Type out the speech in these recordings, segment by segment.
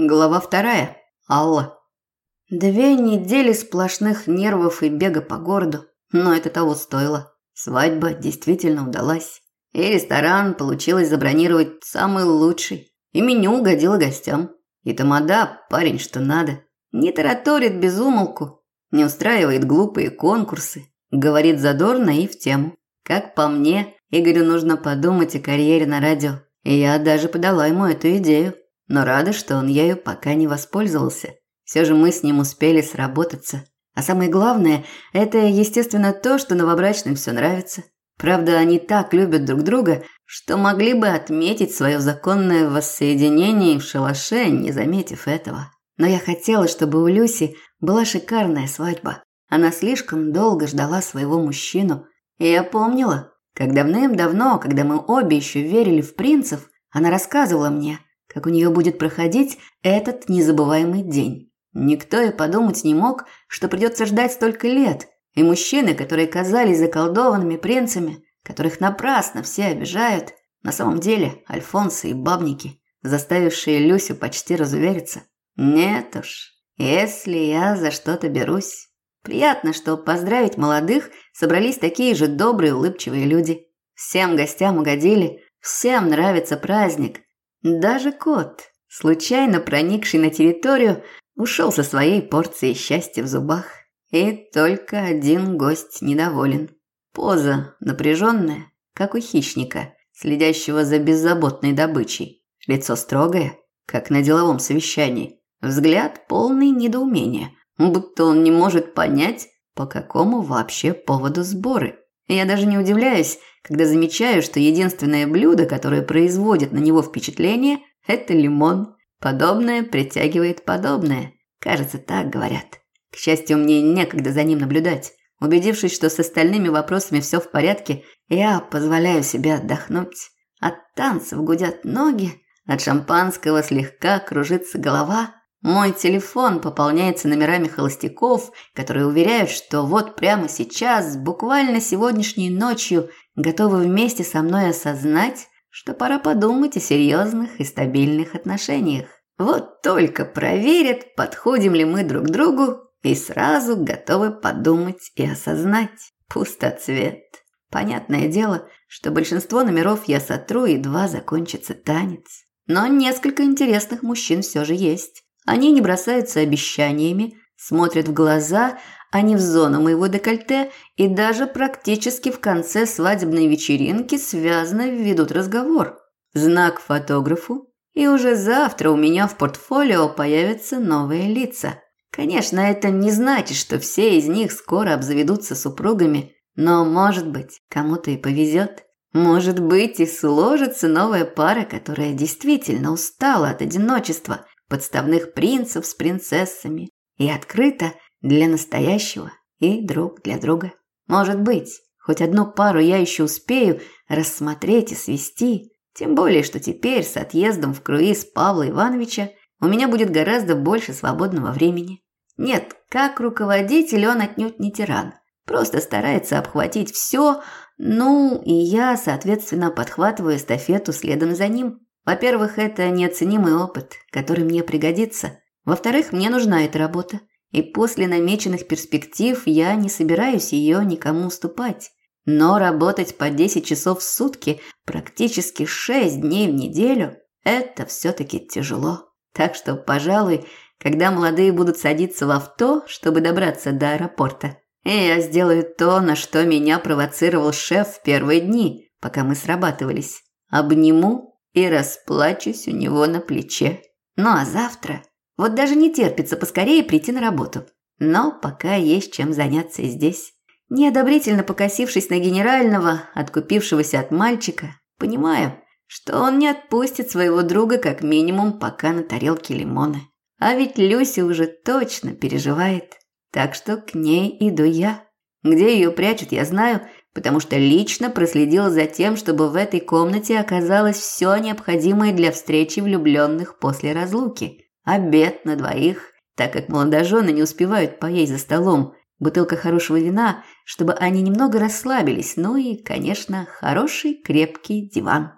Глава вторая. Алла. Две недели сплошных нервов и бега по городу, но это того стоило. Свадьба действительно удалась. И ресторан получилось забронировать самый лучший. И меню угодило гостям. И тамада парень что надо. Не тараторит без умолку, не устраивает глупые конкурсы, говорит задорно и в тему. Как по мне, Игорю нужно подумать о карьере на радио. И я даже подала ему эту идею но рада, что он ею пока не воспользовался. Все же мы с ним успели сработаться. А самое главное, это, естественно, то, что новобрачным все нравится. Правда, они так любят друг друга, что могли бы отметить свое законное воссоединение в шалаше, не заметив этого. Но я хотела, чтобы у Люси была шикарная свадьба. Она слишком долго ждала своего мужчину. И я помнила, как давным-давно, когда мы обе еще верили в принцев, она рассказывала мне – как у нее будет проходить этот незабываемый день. Никто и подумать не мог, что придется ждать столько лет, и мужчины, которые казались заколдованными принцами, которых напрасно все обижают, на самом деле альфонсы и бабники, заставившие Люсю почти разувериться. Нет уж, если я за что-то берусь. Приятно, что поздравить молодых собрались такие же добрые, улыбчивые люди. Всем гостям угодили, всем нравится праздник, даже кот, случайно проникший на территорию, ушел со своей порцией счастья в зубах. И только один гость недоволен. Поза напряженная, как у хищника, следящего за беззаботной добычей. Лицо строгое, как на деловом совещании. Взгляд полный недоумения, будто он не может понять, по какому вообще поводу сборы. Я даже не удивляюсь, когда замечаю, что единственное блюдо, которое производит на него впечатление, это лимон. Подобное притягивает подобное. Кажется, так говорят. К счастью, мне некогда за ним наблюдать. Убедившись, что с остальными вопросами все в порядке, я позволяю себе отдохнуть. От танцев гудят ноги, от шампанского слегка кружится голова, мой телефон пополняется номерами холостяков, которые уверяют, что вот прямо сейчас, буквально сегодняшней ночью, готовы вместе со мной осознать, что пора подумать о серьезных и стабильных отношениях. Вот только проверят, подходим ли мы друг другу, и сразу готовы подумать и осознать. Пустоцвет. Понятное дело, что большинство номеров я сотру, едва закончится танец. Но несколько интересных мужчин все же есть. Они не бросаются обещаниями, смотрят в глаза, а не в зону моего декольте и даже практически в конце свадебной вечеринки связно ведут разговор. Знак фотографу, и уже завтра у меня в портфолио появятся новые лица. Конечно, это не значит, что все из них скоро обзаведутся супругами, но, может быть, кому-то и повезет. Может быть, и сложится новая пара, которая действительно устала от одиночества подставных принцев с принцессами и открыто для настоящего и друг для друга. Может быть, хоть одну пару я еще успею рассмотреть и свести, тем более, что теперь с отъездом в круиз Павла Ивановича у меня будет гораздо больше свободного времени. Нет, как руководитель он отнюдь не тиран, просто старается обхватить все, ну и я, соответственно, подхватываю эстафету следом за ним. Во-первых, это неоценимый опыт, который мне пригодится. Во-вторых, мне нужна эта работа. И после намеченных перспектив я не собираюсь ее никому уступать. Но работать по 10 часов в сутки, практически 6 дней в неделю – это все-таки тяжело. Так что, пожалуй, когда молодые будут садиться в авто, чтобы добраться до аэропорта, я сделаю то, на что меня провоцировал шеф в первые дни, пока мы срабатывались. Обниму и расплачусь у него на плече. Ну а завтра? Вот даже не терпится поскорее прийти на работу. Но пока есть чем заняться здесь. Неодобрительно покосившись на генерального, откупившегося от мальчика, понимаю, что он не отпустит своего друга как минимум пока на тарелке лимоны. А ведь Люся уже точно переживает. Так что к ней иду я. Где ее прячут, я знаю, потому что лично проследил за тем, чтобы в этой комнате оказалось все необходимое для встречи влюбленных после разлуки. Обед на двоих, так как молодожены не успевают поесть за столом, бутылка хорошего вина, чтобы они немного расслабились, ну и, конечно, хороший крепкий диван.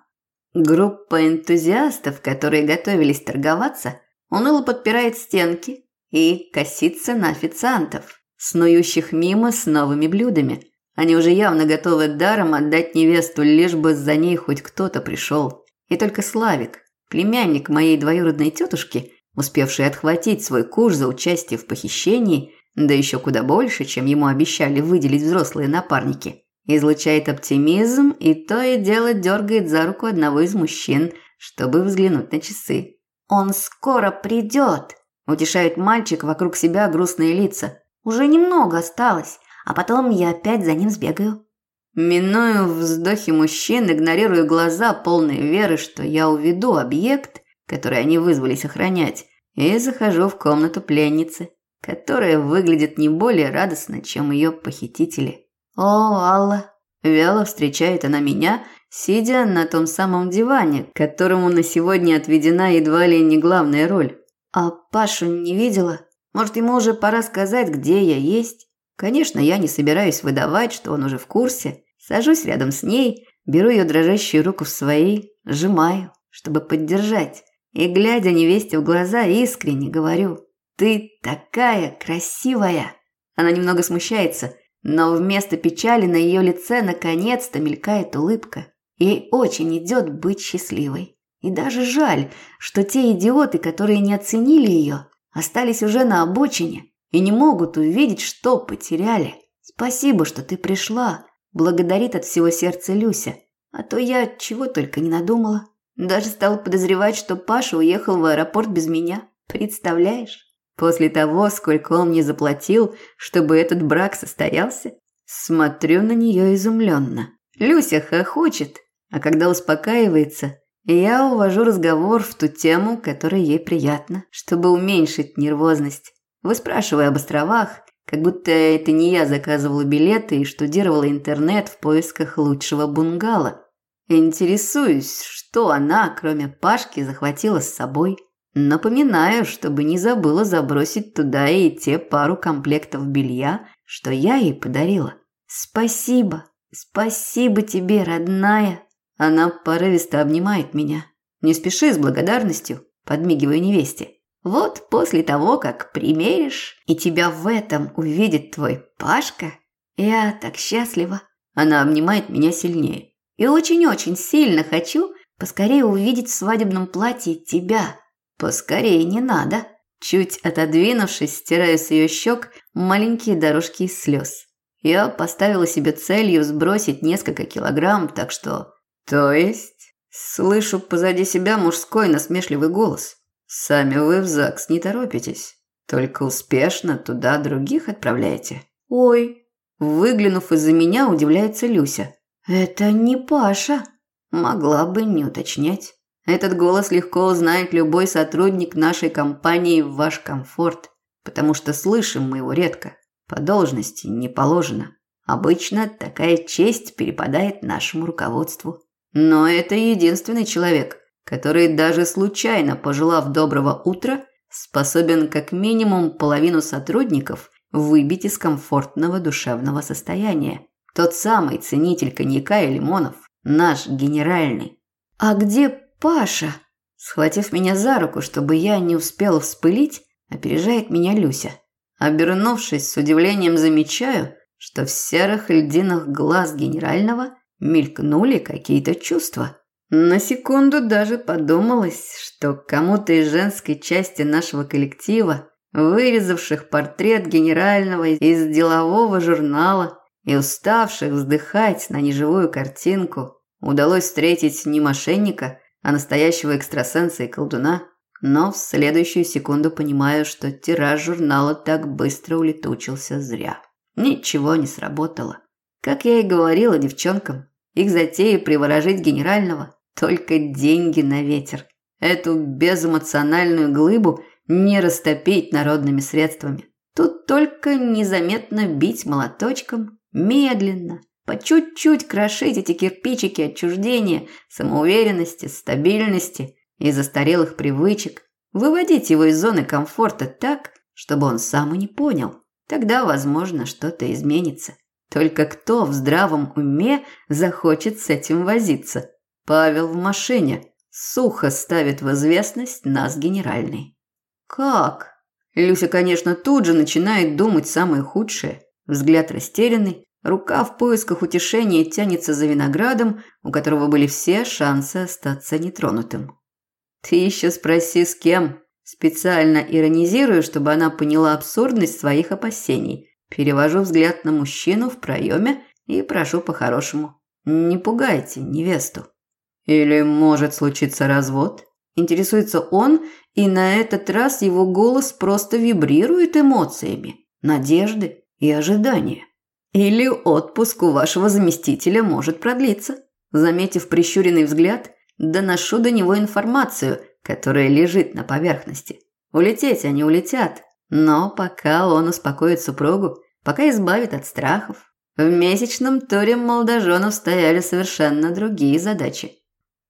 Группа энтузиастов, которые готовились торговаться, уныло подпирает стенки и косится на официантов, снующих мимо с новыми блюдами. Они уже явно готовы даром отдать невесту, лишь бы за ней хоть кто-то пришел. И только Славик, племянник моей двоюродной тетушки, успевший отхватить свой курс за участие в похищении, да еще куда больше, чем ему обещали выделить взрослые напарники, излучает оптимизм и то и дело дергает за руку одного из мужчин, чтобы взглянуть на часы. «Он скоро придет!» – утешает мальчик вокруг себя грустные лица. «Уже немного осталось, а потом я опять за ним сбегаю». Миную вздохи мужчин, игнорирую глаза, полные веры, что я уведу объект, который они вызвались охранять, и захожу в комнату пленницы, которая выглядит не более радостно, чем ее похитители. «О, Алла!» Вяло встречает она меня, сидя на том самом диване, которому на сегодня отведена едва ли не главная роль. А Пашу не видела? Может, ему уже пора сказать, где я есть? Конечно, я не собираюсь выдавать, что он уже в курсе. Сажусь рядом с ней, беру ее дрожащую руку в свои, сжимаю, чтобы поддержать. И, глядя невесте в глаза, искренне говорю, «Ты такая красивая!» Она немного смущается, но вместо печали на ее лице наконец-то мелькает улыбка. Ей очень идет быть счастливой. И даже жаль, что те идиоты, которые не оценили ее, остались уже на обочине и не могут увидеть, что потеряли. Спасибо, что ты пришла, благодарит от всего сердца Люся. А то я чего только не надумала. Даже стала подозревать, что Паша уехал в аэропорт без меня. Представляешь? После того, сколько он мне заплатил, чтобы этот брак состоялся, смотрю на нее изумленно. Люся хохочет, а когда успокаивается, я увожу разговор в ту тему, которая ей приятна, чтобы уменьшить нервозность. Выспрашивая об островах, как будто это не я заказывала билеты и штудировала интернет в поисках лучшего бунгало. Интересуюсь, что она, кроме Пашки, захватила с собой. Напоминаю, чтобы не забыла забросить туда и те пару комплектов белья, что я ей подарила. Спасибо, спасибо тебе, родная. Она порывисто обнимает меня. Не спеши с благодарностью, подмигиваю невесте. Вот после того, как примеришь, и тебя в этом увидит твой Пашка, я так счастлива. Она обнимает меня сильнее. И очень-очень сильно хочу поскорее увидеть в свадебном платье тебя. Поскорее не надо. Чуть отодвинувшись, стираю с ее щек маленькие дорожки из слез. Я поставила себе целью сбросить несколько килограмм, так что... То есть... Слышу позади себя мужской насмешливый голос. Сами вы в ЗАГС не торопитесь. Только успешно туда других отправляете. Ой. Выглянув из-за меня, удивляется Люся. Это не Паша. Могла бы не уточнять. Этот голос легко узнает любой сотрудник нашей компании в ваш комфорт, потому что слышим мы его редко. По должности не положено. Обычно такая честь перепадает нашему руководству. Но это единственный человек, который даже случайно пожелав доброго утра, способен как минимум половину сотрудников выбить из комфортного душевного состояния. Тот самый ценитель коньяка и лимонов, наш генеральный. А где Паша? Схватив меня за руку, чтобы я не успела вспылить, опережает меня Люся. Обернувшись, с удивлением замечаю, что в серых льдинах глаз генерального мелькнули какие-то чувства. На секунду даже подумалось, что кому-то из женской части нашего коллектива, вырезавших портрет генерального из делового журнала и уставших вздыхать на неживую картинку, удалось встретить не мошенника, а настоящего экстрасенса и колдуна, но в следующую секунду понимаю, что тираж журнала так быстро улетучился зря. Ничего не сработало. Как я и говорила девчонкам, их затея приворожить генерального только деньги на ветер. Эту безэмоциональную глыбу не растопить народными средствами. Тут только незаметно бить молоточком, медленно, по чуть-чуть крошить эти кирпичики отчуждения, самоуверенности, стабильности и застарелых привычек, выводить его из зоны комфорта так, чтобы он сам и не понял. Тогда, возможно, что-то изменится. Только кто в здравом уме захочет с этим возиться? Павел в машине. Сухо ставит в известность нас генеральный. Как? Люся, конечно, тут же начинает думать самое худшее. Взгляд растерянный, рука в поисках утешения тянется за виноградом, у которого были все шансы остаться нетронутым. Ты еще спроси, с кем. Специально иронизирую, чтобы она поняла абсурдность своих опасений. Перевожу взгляд на мужчину в проеме и прошу по-хорошему. Не пугайте невесту. Или может случиться развод? Интересуется он, и на этот раз его голос просто вибрирует эмоциями, надежды и ожидания. Или отпуск у вашего заместителя может продлиться. Заметив прищуренный взгляд, доношу до него информацию, которая лежит на поверхности. Улететь они улетят, но пока он успокоит супругу, пока избавит от страхов. В месячном туре молодоженов стояли совершенно другие задачи.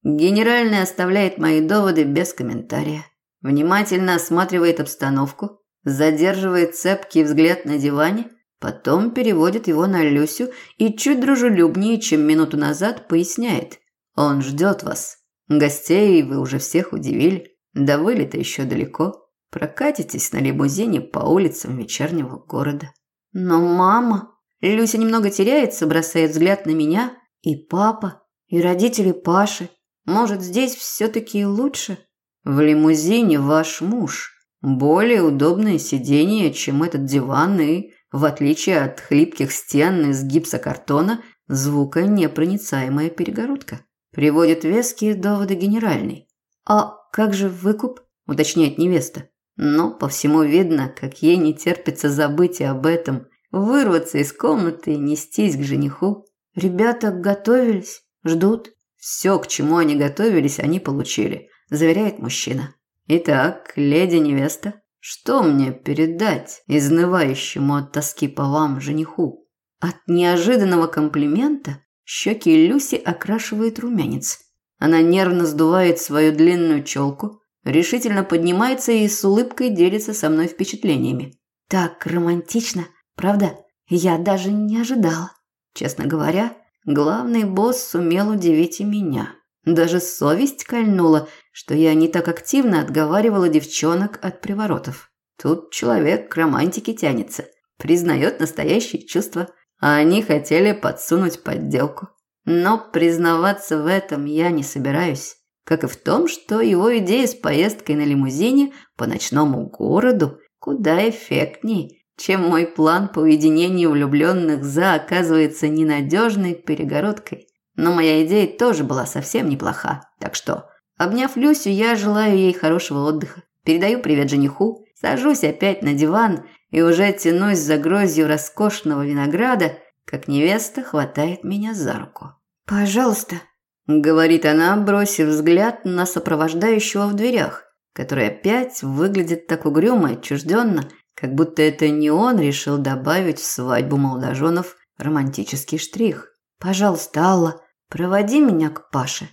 Генеральный оставляет мои доводы без комментария. Внимательно осматривает обстановку, задерживает цепкий взгляд на диване, потом переводит его на Люсю и чуть дружелюбнее, чем минуту назад, поясняет. Он ждет вас. Гостей вы уже всех удивили. До вылета еще далеко. Прокатитесь на лимузине по улицам вечернего города. Но мама... Люся немного теряется, бросает взгляд на меня. И папа, и родители Паши. Может, здесь все-таки лучше? В лимузине ваш муж. Более удобное сиденье, чем этот диван и, в отличие от хлипких стен из гипсокартона, звуконепроницаемая перегородка. Приводит веские доводы генеральный. «А как же выкуп?» – уточняет невеста. Но по всему видно, как ей не терпится забыть об этом, вырваться из комнаты и нестись к жениху. Ребята готовились, ждут. Все, к чему они готовились, они получили, заверяет мужчина. Итак, леди-невеста, что мне передать изнывающему от тоски по вам жениху? От неожиданного комплимента Щеки Люси окрашивает румянец. Она нервно сдувает свою длинную челку, решительно поднимается и с улыбкой делится со мной впечатлениями. Так романтично, правда? Я даже не ожидала. Честно говоря, главный босс сумел удивить и меня. Даже совесть кольнула, что я не так активно отговаривала девчонок от приворотов. Тут человек к романтике тянется, признает настоящие чувства – а они хотели подсунуть подделку. Но признаваться в этом я не собираюсь, как и в том, что его идея с поездкой на лимузине по ночному городу куда эффектней, чем мой план по уединению влюбленных за оказывается ненадежной перегородкой. Но моя идея тоже была совсем неплоха, так что, обняв Люсю, я желаю ей хорошего отдыха, передаю привет жениху, сажусь опять на диван и уже тянусь за грозью роскошного винограда, как невеста хватает меня за руку. «Пожалуйста», – говорит она, бросив взгляд на сопровождающего в дверях, который опять выглядит так угрюмо и отчужденно, как будто это не он решил добавить в свадьбу молодоженов романтический штрих. «Пожалуйста, Алла, проводи меня к Паше».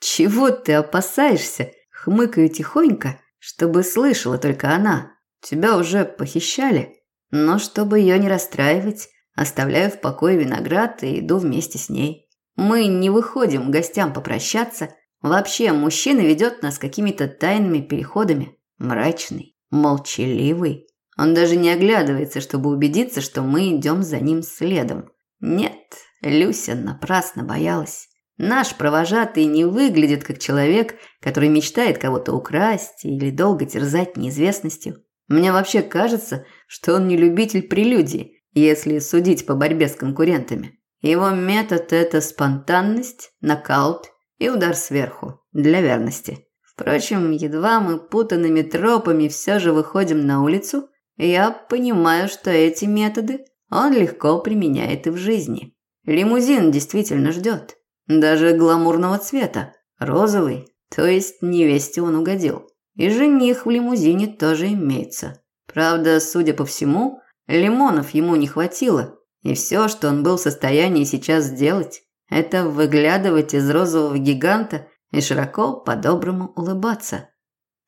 «Чего ты опасаешься?» – хмыкаю тихонько, чтобы слышала только она. Тебя уже похищали, но чтобы ее не расстраивать, оставляю в покое виноград и иду вместе с ней. Мы не выходим гостям попрощаться. Вообще, мужчина ведет нас какими-то тайными переходами. Мрачный, молчаливый. Он даже не оглядывается, чтобы убедиться, что мы идем за ним следом. Нет, Люся напрасно боялась. Наш провожатый не выглядит как человек, который мечтает кого-то украсть или долго терзать неизвестностью. Мне вообще кажется, что он не любитель прелюдий, если судить по борьбе с конкурентами. Его метод – это спонтанность, нокаут и удар сверху, для верности. Впрочем, едва мы путанными тропами все же выходим на улицу, я понимаю, что эти методы он легко применяет и в жизни. Лимузин действительно ждет. Даже гламурного цвета, розовый, то есть невесте он угодил. И жених в лимузине тоже имеется. Правда, судя по всему, лимонов ему не хватило, и все, что он был в состоянии сейчас сделать, это выглядывать из розового гиганта и широко по-доброму улыбаться.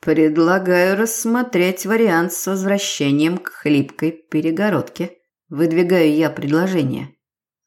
Предлагаю рассмотреть вариант с возвращением к хлипкой перегородке. Выдвигаю я предложение.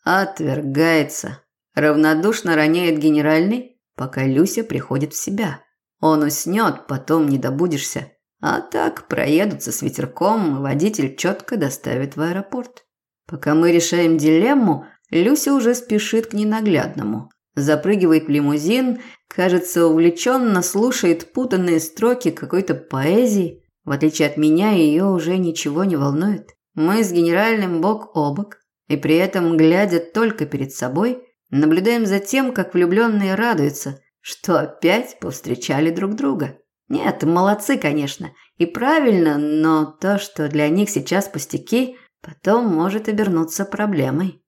Отвергается. Равнодушно роняет генеральный, пока Люся приходит в себя. Он уснет, потом не добудешься. А так проедутся с ветерком, и водитель четко доставит в аэропорт. Пока мы решаем дилемму, Люся уже спешит к ненаглядному. Запрыгивает в лимузин, кажется, увлеченно слушает путанные строки какой-то поэзии. В отличие от меня, ее уже ничего не волнует. Мы с генеральным бок о бок, и при этом, глядя только перед собой, наблюдаем за тем, как влюбленные радуются, что опять повстречали друг друга. Нет, молодцы, конечно, и правильно, но то, что для них сейчас пустяки, потом может обернуться проблемой.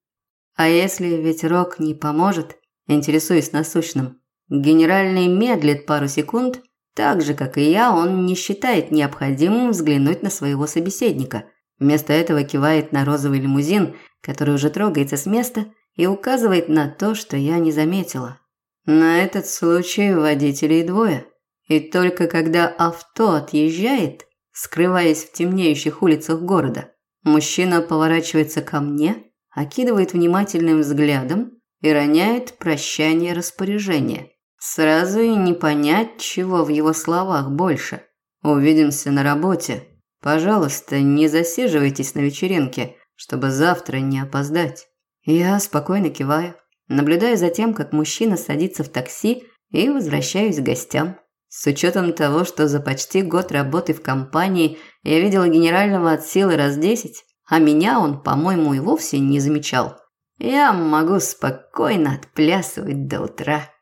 А если ветерок не поможет, интересуясь насущным, генеральный медлит пару секунд, так же, как и я, он не считает необходимым взглянуть на своего собеседника. Вместо этого кивает на розовый лимузин, который уже трогается с места, и указывает на то, что я не заметила. На этот случай водителей двое – и только когда авто отъезжает, скрываясь в темнеющих улицах города, мужчина поворачивается ко мне, окидывает внимательным взглядом и роняет прощание распоряжение. Сразу и не понять, чего в его словах больше. Увидимся на работе. Пожалуйста, не засиживайтесь на вечеринке, чтобы завтра не опоздать. Я спокойно киваю, наблюдая за тем, как мужчина садится в такси и возвращаюсь к гостям. С учетом того, что за почти год работы в компании я видела генерального от силы раз десять, а меня он, по-моему, и вовсе не замечал, я могу спокойно отплясывать до утра.